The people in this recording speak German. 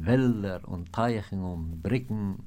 Wälder und Teichen und Brücken